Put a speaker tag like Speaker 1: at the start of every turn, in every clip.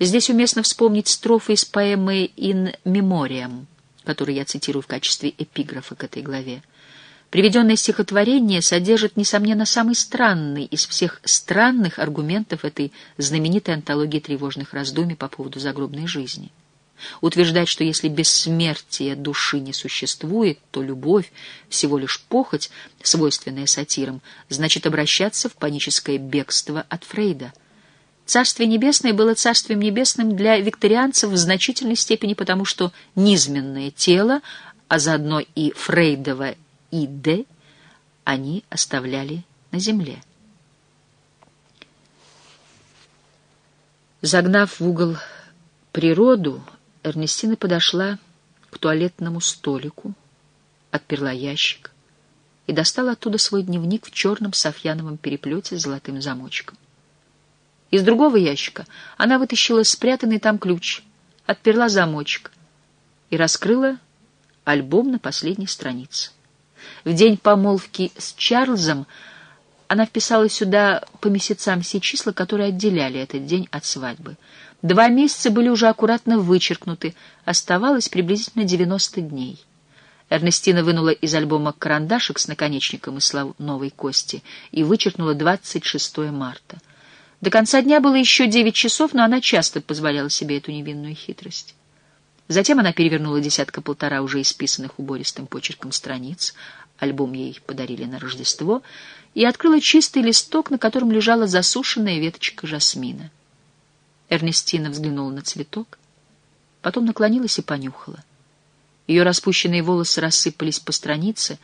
Speaker 1: Здесь уместно вспомнить строфы из поэмы «In Memoriam», которую я цитирую в качестве эпиграфа к этой главе. Приведенное стихотворение содержит, несомненно, самый странный из всех странных аргументов этой знаменитой антологии тревожных раздумий по поводу загробной жизни. Утверждать, что если бессмертия души не существует, то любовь — всего лишь похоть, свойственная сатирам, значит обращаться в паническое бегство от Фрейда. Царствие небесное было царствием небесным для викторианцев в значительной степени потому, что низменное тело, а заодно и Фрейдово и Д они оставляли на земле. Загнав в угол природу, Эрнестина подошла к туалетному столику, отперла ящик и достала оттуда свой дневник в черном софьяновом переплете с золотым замочком. Из другого ящика она вытащила спрятанный там ключ, отперла замочек и раскрыла альбом на последней странице. В день помолвки с Чарльзом она вписала сюда по месяцам все числа, которые отделяли этот день от свадьбы. Два месяца были уже аккуратно вычеркнуты, оставалось приблизительно 90 дней. Эрнестина вынула из альбома карандашик с наконечником из слоновой кости и вычеркнула 26 марта. До конца дня было еще 9 часов, но она часто позволяла себе эту невинную хитрость. Затем она перевернула десятка-полтора уже исписанных убористым почерком страниц, альбом ей подарили на Рождество, и открыла чистый листок, на котором лежала засушенная веточка жасмина. Эрнестина взглянула на цветок, потом наклонилась и понюхала. Ее распущенные волосы рассыпались по странице,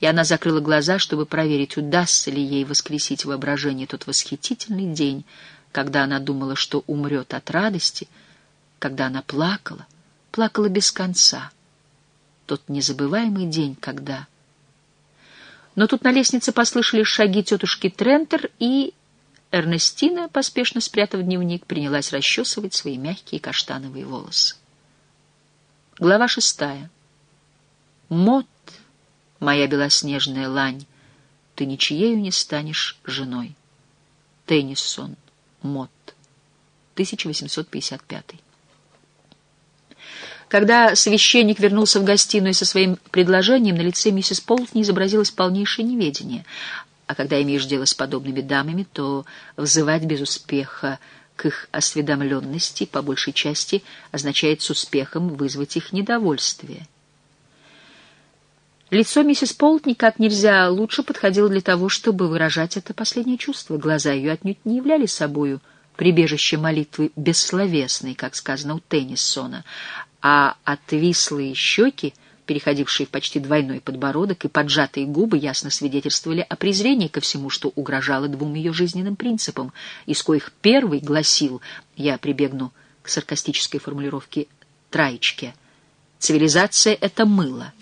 Speaker 1: и она закрыла глаза, чтобы проверить, удастся ли ей воскресить в воображении тот восхитительный день, когда она думала, что умрет от радости, когда она плакала, плакала без конца. Тот незабываемый день, когда... Но тут на лестнице послышались шаги тетушки Трентер, и Эрнестина, поспешно спрятав дневник, принялась расчесывать свои мягкие каштановые волосы. Глава шестая. Мот, моя белоснежная лань, ты ничьею не станешь женой. Теннисон, Мот, 1855 когда священник вернулся в гостиную со своим предложением, на лице миссис Полтни изобразилось полнейшее неведение. А когда имеешь дело с подобными дамами, то взывать без успеха к их осведомленности, по большей части, означает с успехом вызвать их недовольствие. Лицо миссис Полтни как нельзя лучше подходило для того, чтобы выражать это последнее чувство. Глаза ее отнюдь не являли собою прибежище молитвы бессловесной, как сказано у Теннисона, а отвислые щеки, переходившие в почти двойной подбородок, и поджатые губы ясно свидетельствовали о презрении ко всему, что угрожало двум ее жизненным принципам, из коих первый гласил, я прибегну к саркастической формулировке «траечке», «цивилизация — это мыло»,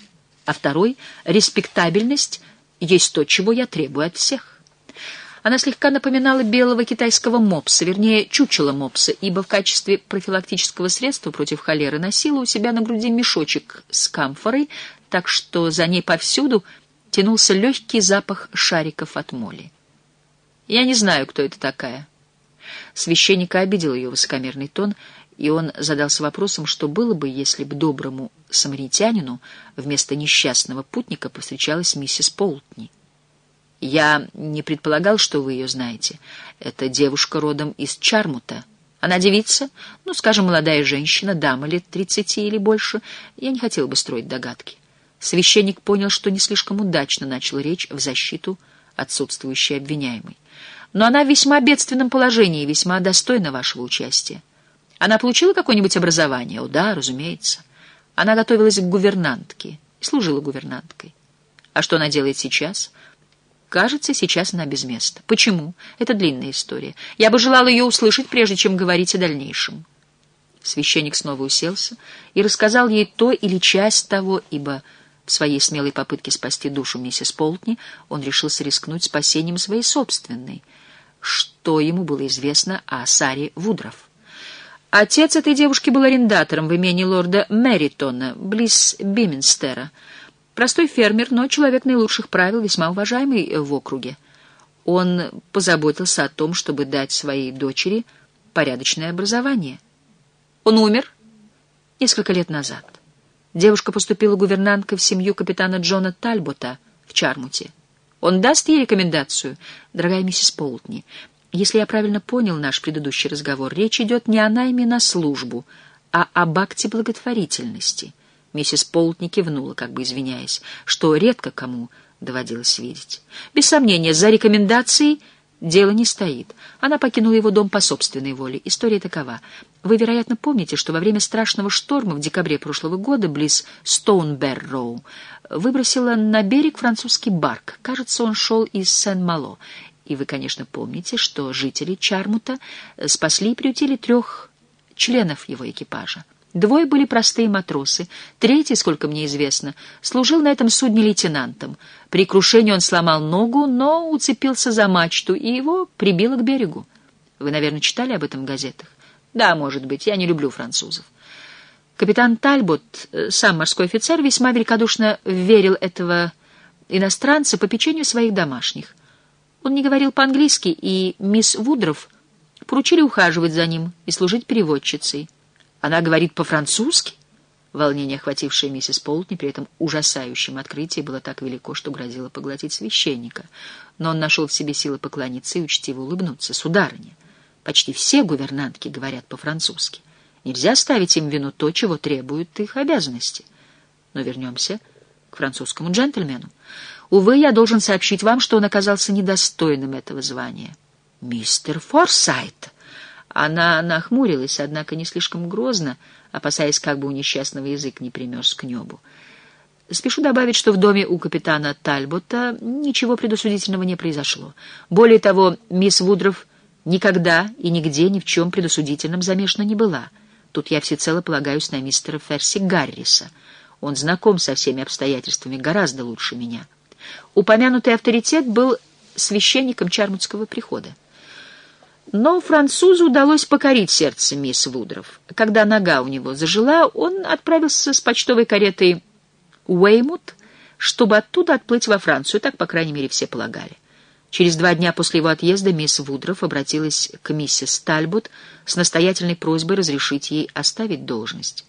Speaker 1: а второй — «респектабельность есть то, чего я требую от всех». Она слегка напоминала белого китайского мопса, вернее, чучела мопса, ибо в качестве профилактического средства против холеры носила у себя на груди мешочек с камфорой, так что за ней повсюду тянулся легкий запах шариков от моли. «Я не знаю, кто это такая». Священника обидел ее высокомерный тон, и он задался вопросом, что было бы, если бы доброму самаритянину вместо несчастного путника повстречалась миссис Полтни. Я не предполагал, что вы ее знаете. Это девушка родом из Чармута. Она девица, ну, скажем, молодая женщина, дама лет тридцати или больше. Я не хотел бы строить догадки. Священник понял, что не слишком удачно начал речь в защиту отсутствующей обвиняемой. Но она в весьма бедственном положении и весьма достойна вашего участия. Она получила какое-нибудь образование? О, да, разумеется. Она готовилась к гувернантке и служила гувернанткой. А что она делает сейчас? — Кажется, сейчас она без места. Почему? Это длинная история. Я бы желала ее услышать, прежде чем говорить о дальнейшем. Священник снова уселся и рассказал ей то или часть того, ибо в своей смелой попытке спасти душу миссис Полтни он решился рискнуть спасением своей собственной, что ему было известно о Саре Вудров. Отец этой девушки был арендатором в имении лорда Мэритона, близ Биминстера — Простой фермер, но человек наилучших правил, весьма уважаемый в округе. Он позаботился о том, чтобы дать своей дочери порядочное образование. Он умер несколько лет назад. Девушка поступила гувернанткой в семью капитана Джона Тальбота в Чармуте. Он даст ей рекомендацию, дорогая миссис Полтни. Если я правильно понял наш предыдущий разговор, речь идет не о найме на службу, а об акте благотворительности. Миссис Полтни кивнула, как бы извиняясь, что редко кому доводилось видеть. Без сомнения, за рекомендацией дело не стоит. Она покинула его дом по собственной воле. История такова. Вы, вероятно, помните, что во время страшного шторма в декабре прошлого года близ Стоунберроу выбросила на берег французский барк. Кажется, он шел из Сен-Мало. И вы, конечно, помните, что жители Чармута спасли и приютили трех членов его экипажа. Двое были простые матросы, третий, сколько мне известно, служил на этом судне лейтенантом. При крушении он сломал ногу, но уцепился за мачту, и его прибило к берегу. Вы, наверное, читали об этом в газетах? Да, может быть, я не люблю французов. Капитан Тальбот, э, сам морской офицер, весьма великодушно верил этого иностранца по печенью своих домашних. Он не говорил по-английски, и мисс Вудров поручили ухаживать за ним и служить переводчицей. Она говорит по-французски? Волнение, охватившее миссис Полтни при этом ужасающем открытии, было так велико, что грозило поглотить священника. Но он нашел в себе силы поклониться и учтиво улыбнуться. Сударыня, почти все гувернантки говорят по-французски. Нельзя ставить им вину то, чего требуют их обязанности. Но вернемся к французскому джентльмену. Увы, я должен сообщить вам, что он оказался недостойным этого звания. «Мистер Форсайт!» Она нахмурилась, однако не слишком грозно, опасаясь, как бы у несчастного язык не примерз к небу. Спешу добавить, что в доме у капитана Тальбота ничего предусудительного не произошло. Более того, мисс Вудров никогда и нигде ни в чем предусудительном замешана не была. Тут я всецело полагаюсь на мистера Ферси Гарриса. Он знаком со всеми обстоятельствами гораздо лучше меня. Упомянутый авторитет был священником Чармутского прихода. Но французу удалось покорить сердце мисс Вудров. Когда нога у него зажила, он отправился с почтовой каретой Уэймут, чтобы оттуда отплыть во Францию, так, по крайней мере, все полагали. Через два дня после его отъезда мисс Вудров обратилась к миссис Тальбот с настоятельной просьбой разрешить ей оставить должность.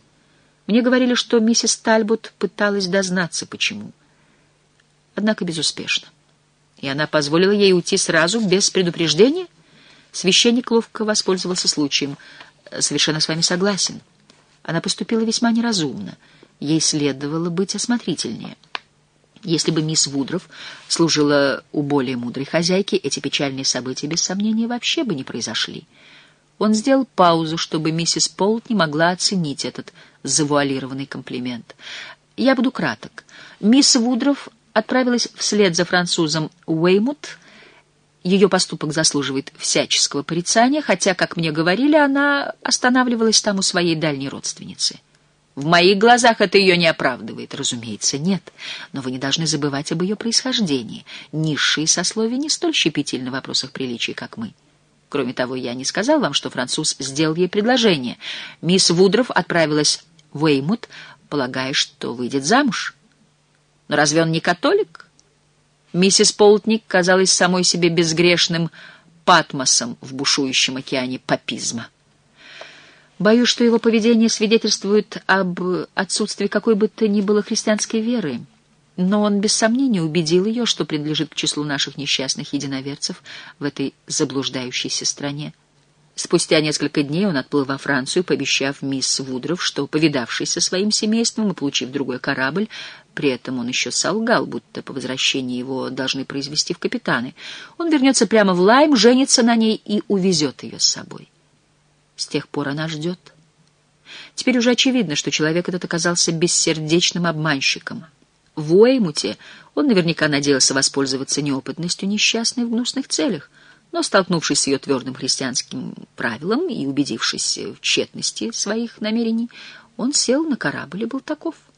Speaker 1: Мне говорили, что миссис Тальбот пыталась дознаться, почему. Однако безуспешно. И она позволила ей уйти сразу, без предупреждения? Священник ловко воспользовался случаем. Совершенно с вами согласен. Она поступила весьма неразумно. Ей следовало быть осмотрительнее. Если бы мисс Вудров служила у более мудрой хозяйки, эти печальные события, без сомнения, вообще бы не произошли. Он сделал паузу, чтобы миссис Полт не могла оценить этот завуалированный комплимент. «Я буду краток. Мисс Вудров отправилась вслед за французом Уэймут ее поступок заслуживает всяческого порицания, хотя, как мне говорили, она останавливалась там у своей дальней родственницы. В моих глазах это ее не оправдывает. Разумеется, нет. Но вы не должны забывать об ее происхождении. Низшие сословия не столь щепетильны в вопросах приличий, как мы. Кроме того, я не сказал вам, что француз сделал ей предложение. Мисс Вудров отправилась в Эймут, полагая, что выйдет замуж. Но разве он не католик? Миссис Полтник казалась самой себе безгрешным патмосом в бушующем океане папизма. Боюсь, что его поведение свидетельствует об отсутствии какой бы то ни было христианской веры, но он без сомнения убедил ее, что принадлежит к числу наших несчастных единоверцев в этой заблуждающейся стране. Спустя несколько дней он отплыл во Францию, пообещав мисс Вудров, что, повидавшись со своим семейством и получив другой корабль, при этом он еще солгал, будто по возвращении его должны произвести в капитаны, он вернется прямо в Лайм, женится на ней и увезет ее с собой. С тех пор она ждет. Теперь уже очевидно, что человек этот оказался бессердечным обманщиком. В Уэймуте он наверняка надеялся воспользоваться неопытностью несчастной в гнусных целях — но, столкнувшись с ее твердым христианским правилом и убедившись в тщетности своих намерений, он сел на корабль и был таков —